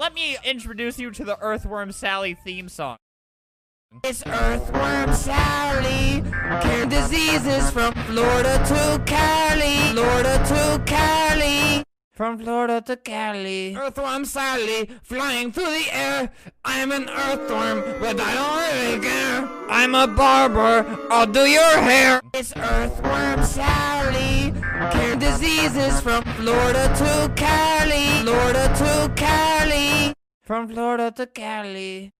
Let me introduce you to the Earthworm Sally theme song. It's Earthworm Sally, cure diseases from Florida to Cali, Florida to Cali. From Florida to Cali. Earthworm Sally, flying through the air. I'm an earthworm, but I don't really care. I'm a barber, I'll do your hair. It's Earthworm Sally, cure diseases from Florida to Cali, to Cali. From Florida to Cali.